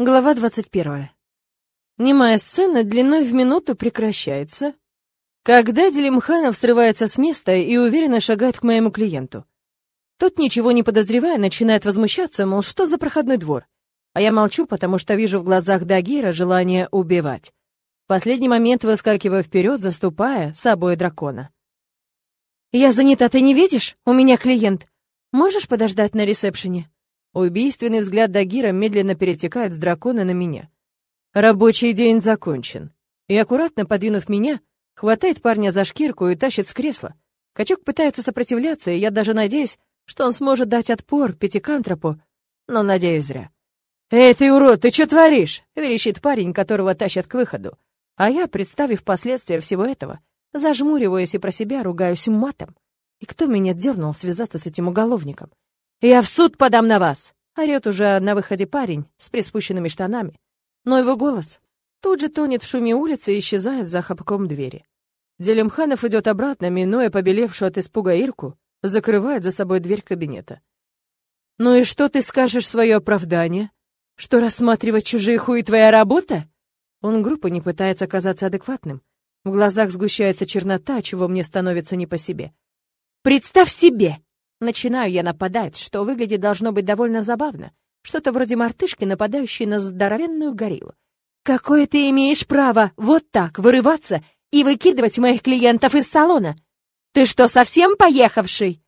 Глава 21. Немая сцена длиной в минуту прекращается, когда Делимханов срывается с места и уверенно шагает к моему клиенту. Тот, ничего не подозревая, начинает возмущаться, мол, что за проходной двор? А я молчу, потому что вижу в глазах Дагира желание убивать. В последний момент выскакиваю вперед, заступая собой дракона. «Я занята, ты не видишь? У меня клиент. Можешь подождать на ресепшене?» Убийственный взгляд Дагира медленно перетекает с дракона на меня. Рабочий день закончен. И аккуратно подвинув меня, хватает парня за шкирку и тащит с кресла. Качок пытается сопротивляться, и я даже надеюсь, что он сможет дать отпор пятикантропу, но надеюсь зря. «Эй, ты урод, ты что творишь?» — верещит парень, которого тащат к выходу. А я, представив последствия всего этого, зажмуриваюсь и про себя ругаюсь матом. И кто меня дернул связаться с этим уголовником? «Я в суд подам на вас!» — орёт уже на выходе парень с приспущенными штанами. Но его голос тут же тонет в шуме улицы и исчезает за хапком двери. Делимханов идет обратно, минуя побелевшую от испуга Ирку, закрывает за собой дверь кабинета. «Ну и что ты скажешь свое оправдание? Что рассматривать чужие хуи твоя работа?» Он группа не пытается казаться адекватным. В глазах сгущается чернота, чего мне становится не по себе. «Представь себе!» Начинаю я нападать, что выглядит должно быть довольно забавно. Что-то вроде мартышки, нападающей на здоровенную гориллу. «Какое ты имеешь право вот так вырываться и выкидывать моих клиентов из салона? Ты что, совсем поехавший?»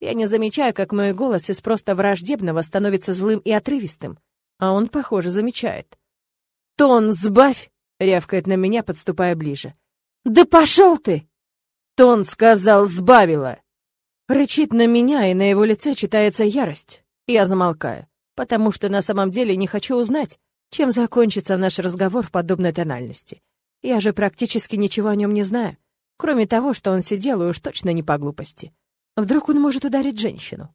Я не замечаю, как мой голос из просто враждебного становится злым и отрывистым. А он, похоже, замечает. «Тон сбавь!» — рявкает на меня, подступая ближе. «Да пошел ты!» Тон сказал «сбавила!» Рычит на меня, и на его лице читается ярость. Я замолкаю, потому что на самом деле не хочу узнать, чем закончится наш разговор в подобной тональности. Я же практически ничего о нем не знаю, кроме того, что он сидел и уж точно не по глупости. Вдруг он может ударить женщину.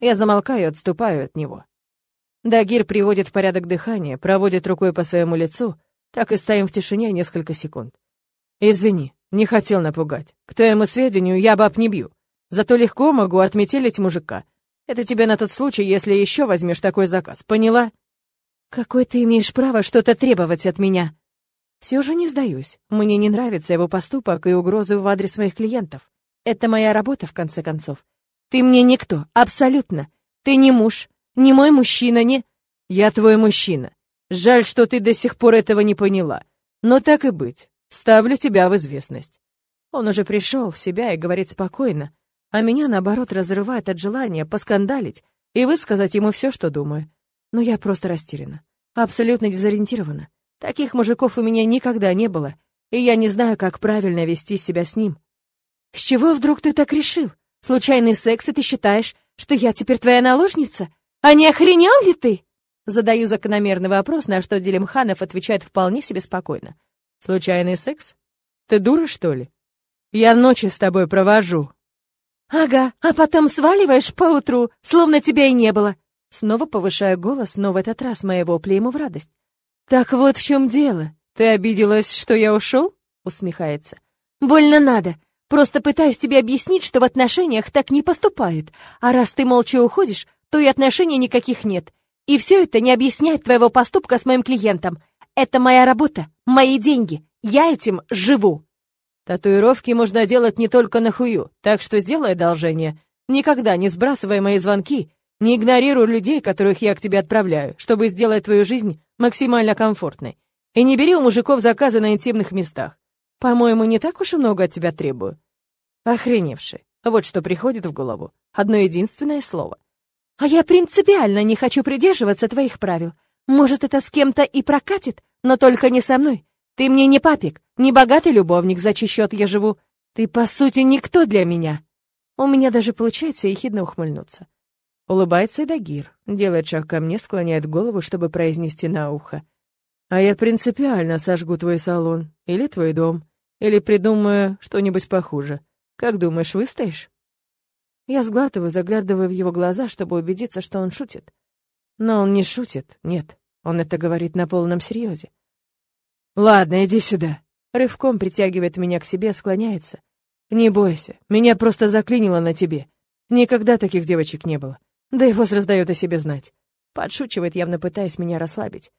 Я замолкаю и отступаю от него. Дагир приводит в порядок дыхание, проводит рукой по своему лицу, так и стоим в тишине несколько секунд. «Извини, не хотел напугать. К твоему сведению, я баб не бью. Зато легко могу отметелить мужика. Это тебе на тот случай, если еще возьмешь такой заказ, поняла? Какой ты имеешь право что-то требовать от меня? Все же не сдаюсь. Мне не нравится его поступок и угрозы в адрес моих клиентов. Это моя работа, в конце концов. Ты мне никто, абсолютно. Ты не муж, не мой мужчина, не... Я твой мужчина. Жаль, что ты до сих пор этого не поняла. Но так и быть. Ставлю тебя в известность. Он уже пришел в себя и говорит спокойно, а меня, наоборот, разрывает от желания поскандалить и высказать ему все, что думаю. Но я просто растеряна, абсолютно дезориентирована. Таких мужиков у меня никогда не было, и я не знаю, как правильно вести себя с ним. С чего вдруг ты так решил? Случайный секс, и ты считаешь, что я теперь твоя наложница? А не охренел ли ты? Задаю закономерный вопрос, на что Делимханов отвечает вполне себе спокойно. Случайный секс? Ты дура, что ли? Я ночи с тобой провожу, «Ага, а потом сваливаешь поутру, словно тебя и не было». Снова повышаю голос, но в этот раз моего ему в радость. «Так вот в чем дело. Ты обиделась, что я ушел?» Усмехается. «Больно надо. Просто пытаюсь тебе объяснить, что в отношениях так не поступают. А раз ты молча уходишь, то и отношений никаких нет. И все это не объясняет твоего поступка с моим клиентом. Это моя работа, мои деньги. Я этим живу». Татуировки можно делать не только на хую, так что сделай одолжение. Никогда не сбрасывай мои звонки, не игнорируй людей, которых я к тебе отправляю, чтобы сделать твою жизнь максимально комфортной. И не бери у мужиков заказы на интимных местах. По-моему, не так уж и много от тебя требую. Охреневший. Вот что приходит в голову. Одно единственное слово. А я принципиально не хочу придерживаться твоих правил. Может, это с кем-то и прокатит, но только не со мной. Ты мне не папик, не богатый любовник, за чей я живу. Ты, по сути, никто для меня. У меня даже получается ехидно ухмыльнуться. Улыбается Дагир, делает шаг ко мне, склоняет голову, чтобы произнести на ухо. А я принципиально сожгу твой салон, или твой дом, или придумаю что-нибудь похуже. Как думаешь, выстоишь? Я сглатываю, заглядываю в его глаза, чтобы убедиться, что он шутит. Но он не шутит, нет, он это говорит на полном серьезе. «Ладно, иди сюда». Рывком притягивает меня к себе, склоняется. «Не бойся, меня просто заклинило на тебе. Никогда таких девочек не было. Да и возраст дает о себе знать». Подшучивает, явно пытаясь меня расслабить.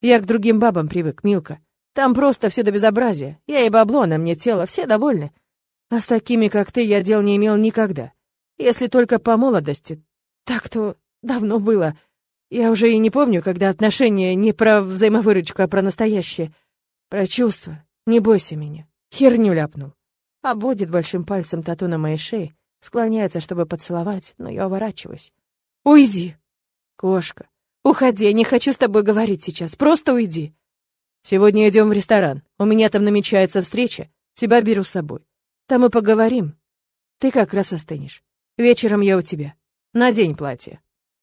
Я к другим бабам привык, Милка. Там просто все до безобразия. Я и бабло, на мне тело, все довольны. А с такими, как ты, я дел не имел никогда. Если только по молодости. Так-то давно было. Я уже и не помню, когда отношения не про взаимовыручку, а про настоящее. Про чувства. Не бойся меня. Херню ляпнул. Обводит большим пальцем тату на моей шее, склоняется, чтобы поцеловать, но я уворачиваюсь. «Уйди!» «Кошка, уходи, я не хочу с тобой говорить сейчас, просто уйди!» «Сегодня идем в ресторан, у меня там намечается встреча, тебя беру с собой. Там и поговорим. Ты как раз остынешь. Вечером я у тебя. Надень платье».